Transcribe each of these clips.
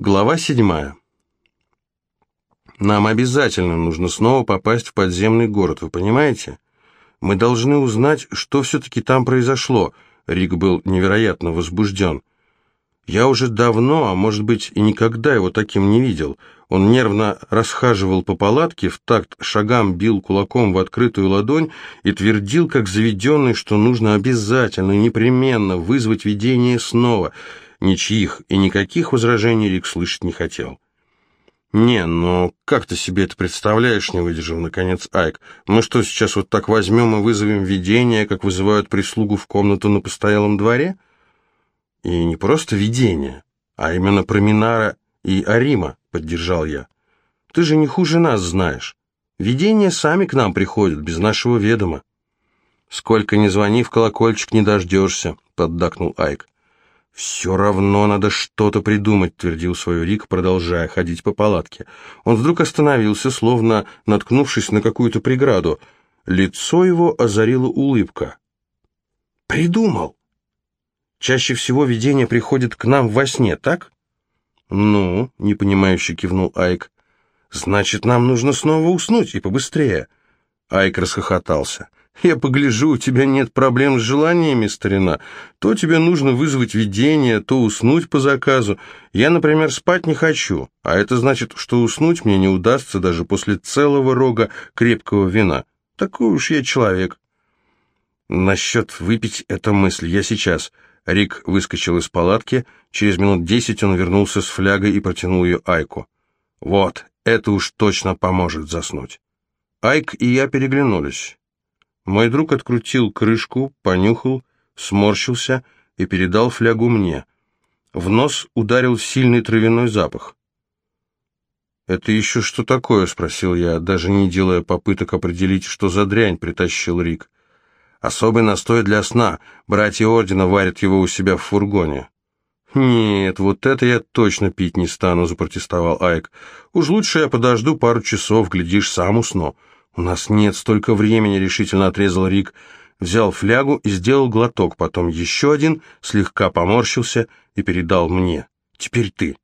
Глава седьмая. Нам обязательно нужно снова попасть в подземный город, вы понимаете? Мы должны узнать, что все-таки там произошло. Рик был невероятно возбужден. Я уже давно, а может быть и никогда его таким не видел. Он нервно расхаживал по палатке, в такт шагам бил кулаком в открытую ладонь и твердил, как заведенный, что нужно обязательно, непременно вызвать видение снова — Ничьих и никаких возражений Рик слышать не хотел. «Не, но как ты себе это представляешь?» — не выдержал, наконец, Айк. «Мы что, сейчас вот так возьмем и вызовем видение, как вызывают прислугу в комнату на постоялом дворе?» «И не просто видение, а именно про Минара и Арима», — поддержал я. «Ты же не хуже нас знаешь. Видения сами к нам приходят, без нашего ведома». «Сколько ни звони, в колокольчик не дождешься», — поддакнул Айк. «Все равно надо что-то придумать», — твердил свой Рик, продолжая ходить по палатке. Он вдруг остановился, словно наткнувшись на какую-то преграду. Лицо его озарила улыбка. «Придумал! Чаще всего видение приходит к нам во сне, так?» «Ну», — непонимающе кивнул Айк, — «значит, нам нужно снова уснуть и побыстрее». Айк расхохотался. Я погляжу, у тебя нет проблем с желаниями, старина. То тебе нужно вызвать видение, то уснуть по заказу. Я, например, спать не хочу, а это значит, что уснуть мне не удастся даже после целого рога крепкого вина. Такой уж я человек. Насчет выпить эта мысль я сейчас. Рик выскочил из палатки. Через минут десять он вернулся с флягой и протянул ее Айку. Вот, это уж точно поможет заснуть. Айк и я переглянулись. Мой друг открутил крышку, понюхал, сморщился и передал флягу мне. В нос ударил сильный травяной запах. «Это еще что такое?» — спросил я, даже не делая попыток определить, что за дрянь притащил Рик. «Особый настой для сна. Братья Ордена варят его у себя в фургоне». «Нет, вот это я точно пить не стану», — запротестовал Айк. «Уж лучше я подожду пару часов, глядишь, сам усну». «У нас нет столько времени», — решительно отрезал Рик. Взял флягу и сделал глоток, потом еще один, слегка поморщился и передал мне. «Теперь ты».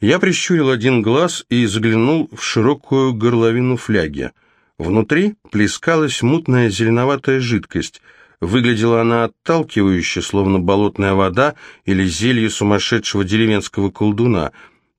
Я прищурил один глаз и заглянул в широкую горловину фляги. Внутри плескалась мутная зеленоватая жидкость. Выглядела она отталкивающе, словно болотная вода или зелье сумасшедшего деревенского колдуна.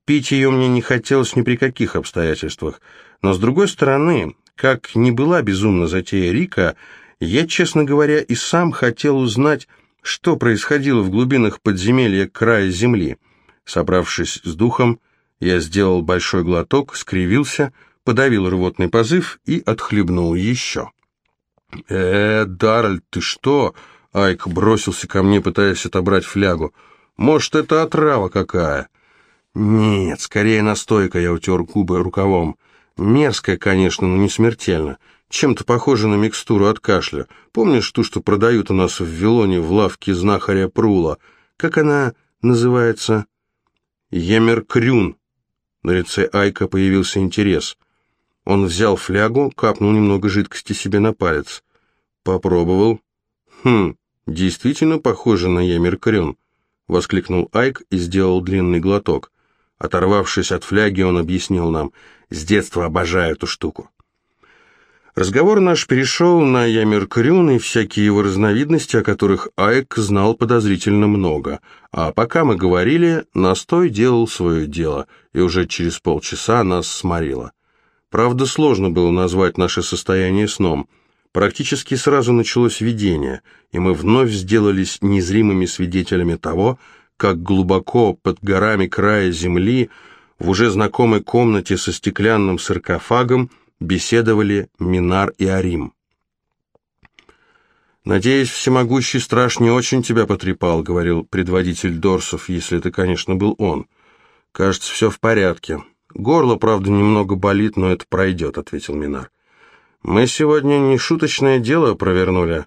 Пить ее мне не хотелось ни при каких обстоятельствах. Но с другой стороны, как не была безумна затея Рика, я, честно говоря, и сам хотел узнать, что происходило в глубинах подземелья края земли. Собравшись с духом, я сделал большой глоток, скривился, подавил рвотный позыв и отхлебнул еще. «Э, Даральд, ты что?» Айк бросился ко мне, пытаясь отобрать флягу. «Может, это отрава какая?» «Нет, скорее настойка», — я утер губы рукавом. Мерзкая, конечно, но не смертельно. Чем-то похоже на микстуру от кашля. Помнишь ту, что продают у нас в Вилоне в лавке знахаря Прула? Как она называется? Емеркрюн. На лице Айка появился интерес. Он взял флягу, капнул немного жидкости себе на палец. Попробовал. Хм, действительно похоже на Емеркрюн. Воскликнул Айк и сделал длинный глоток. Оторвавшись от фляги, он объяснил нам — с детства обожаю эту штуку. Разговор наш перешел на Ямеркрюн и всякие его разновидности, о которых Айк знал подозрительно много. А пока мы говорили, настой делал свое дело, и уже через полчаса нас сморило. Правда, сложно было назвать наше состояние сном. Практически сразу началось видение, и мы вновь сделались незримыми свидетелями того, как глубоко под горами края земли в уже знакомой комнате со стеклянным саркофагом беседовали Минар и Арим. «Надеюсь, всемогущий страж не очень тебя потрепал», — говорил предводитель Дорсов, если это, конечно, был он. «Кажется, все в порядке. Горло, правда, немного болит, но это пройдет», — ответил Минар. «Мы сегодня не шуточное дело провернули.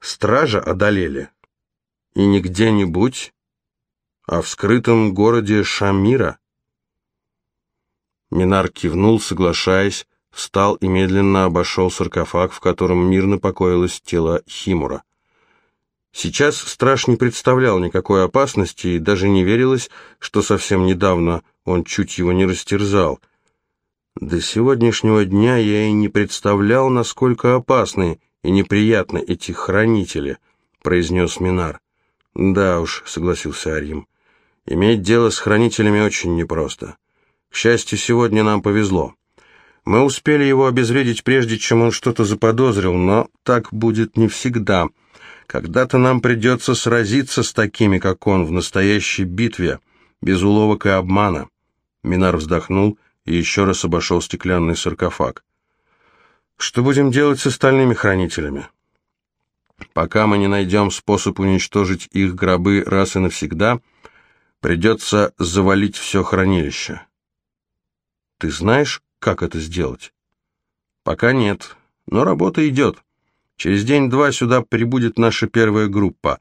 Стража одолели. И не где-нибудь, а в скрытом городе Шамира». Минар кивнул, соглашаясь, встал и медленно обошел саркофаг, в котором мирно покоилось тело Химура. Сейчас страж не представлял никакой опасности и даже не верилось, что совсем недавно он чуть его не растерзал. До сегодняшнего дня я и не представлял, насколько опасны и неприятны эти хранители, произнес Минар. Да уж, согласился Арим. Иметь дело с хранителями очень непросто. К счастью, сегодня нам повезло. Мы успели его обезвредить, прежде чем он что-то заподозрил, но так будет не всегда. Когда-то нам придется сразиться с такими, как он, в настоящей битве, без уловок и обмана. Минар вздохнул и еще раз обошел стеклянный саркофаг. Что будем делать с остальными хранителями? Пока мы не найдем способ уничтожить их гробы раз и навсегда, придется завалить все хранилище. Ты знаешь, как это сделать? Пока нет, но работа идет. Через день-два сюда прибудет наша первая группа.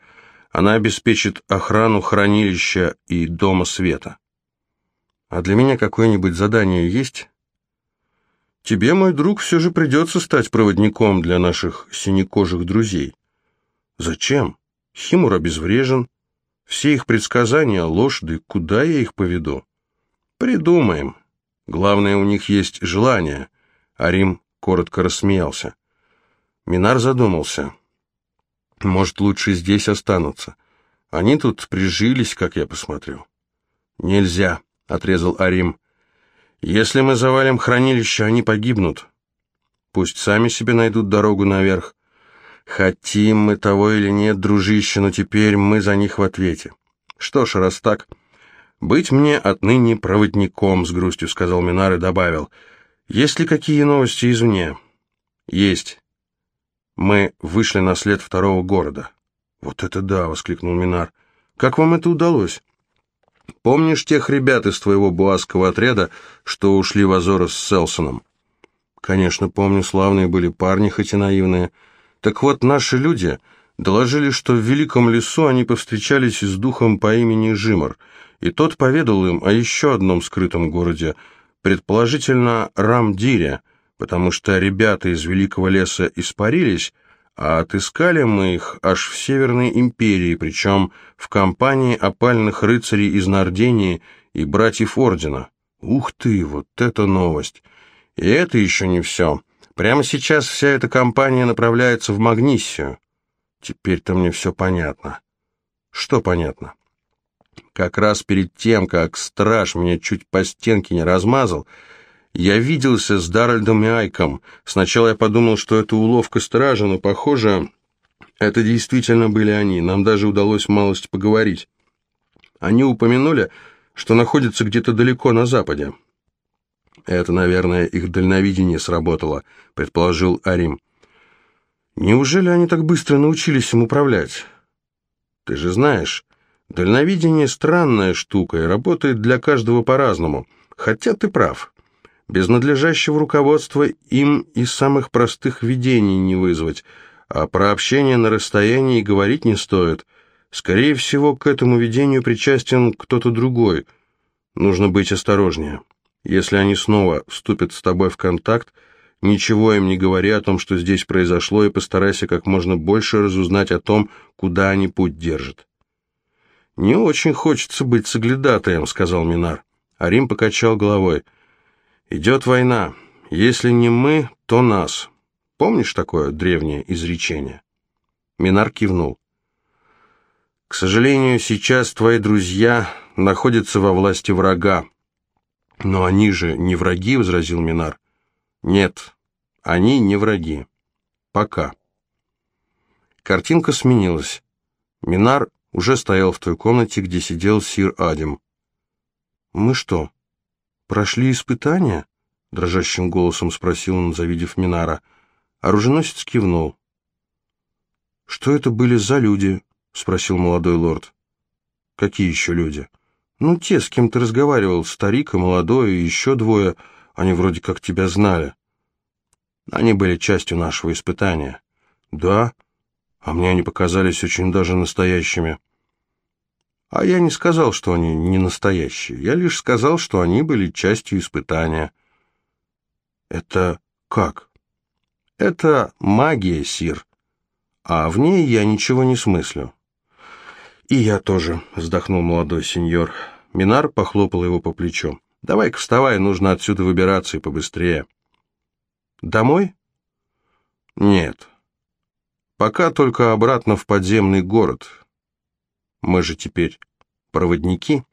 Она обеспечит охрану хранилища и Дома Света. А для меня какое-нибудь задание есть? Тебе, мой друг, все же придется стать проводником для наших синекожих друзей. Зачем? Химур обезврежен. Все их предсказания — ложь, да куда я их поведу? Придумаем. Главное, у них есть желание. Арим коротко рассмеялся. Минар задумался. Может, лучше здесь останутся. Они тут прижились, как я посмотрю. Нельзя, отрезал Арим. Если мы завалим хранилище, они погибнут. Пусть сами себе найдут дорогу наверх. Хотим мы того или нет, дружище, но теперь мы за них в ответе. Что ж, раз так, быть мне отныне проводником, с грустью сказал Минар и добавил. Есть ли какие новости извне? Есть. Мы вышли на след второго города. Вот это да, воскликнул Минар. Как вам это удалось? Помнишь тех ребят из твоего буасского отряда, что ушли в Азоры с Селсоном? Конечно, помню, славные были парни, хоть и наивные. Так вот, наши люди доложили, что в Великом лесу они повстречались с духом по имени Жимор, и тот поведал им о еще одном скрытом городе, предположительно Рамдире, потому что ребята из Великого леса испарились, а отыскали мы их аж в Северной империи, причем в компании опальных рыцарей из Нардении и братьев Ордена. Ух ты, вот это новость! И это еще не все. Прямо сейчас вся эта компания направляется в Магнисию. Теперь-то мне все понятно. Что понятно? Как раз перед тем, как страж меня чуть по стенке не размазал, я виделся с Даральдом и Айком. Сначала я подумал, что это уловка стража, но, похоже, это действительно были они. Нам даже удалось малость поговорить. Они упомянули, что находятся где-то далеко на западе. Это, наверное, их дальновидение сработало, предположил Арим. Неужели они так быстро научились им управлять? Ты же знаешь, дальновидение странная штука и работает для каждого по-разному. Хотя ты прав. Без надлежащего руководства им и самых простых видений не вызвать, а про общение на расстоянии говорить не стоит. Скорее всего, к этому видению причастен кто-то другой. Нужно быть осторожнее. Если они снова вступят с тобой в контакт, ничего им не говори о том, что здесь произошло, и постарайся как можно больше разузнать о том, куда они путь держат. «Не очень хочется быть соглядатаем», — сказал Минар. Арим покачал головой — Идет война. Если не мы, то нас. Помнишь такое древнее изречение? Минар кивнул. К сожалению, сейчас твои друзья находятся во власти врага. Но они же не враги, возразил Минар. Нет, они не враги. Пока. Картинка сменилась. Минар уже стоял в той комнате, где сидел сир Адим. «Мы что, «Прошли испытания?» — дрожащим голосом спросил он, завидев Минара. Оруженосец кивнул. «Что это были за люди?» — спросил молодой лорд. «Какие еще люди?» «Ну, те, с кем ты разговаривал, старик и молодой, и еще двое. Они вроде как тебя знали». «Они были частью нашего испытания». «Да? А мне они показались очень даже настоящими». А я не сказал, что они не настоящие. Я лишь сказал, что они были частью испытания. Это как? Это магия, Сир. А в ней я ничего не смыслю. «И я тоже», — вздохнул молодой сеньор. Минар похлопал его по плечу. «Давай-ка вставай, нужно отсюда выбираться и побыстрее». «Домой?» «Нет. Пока только обратно в подземный город. Мы же теперь проводники».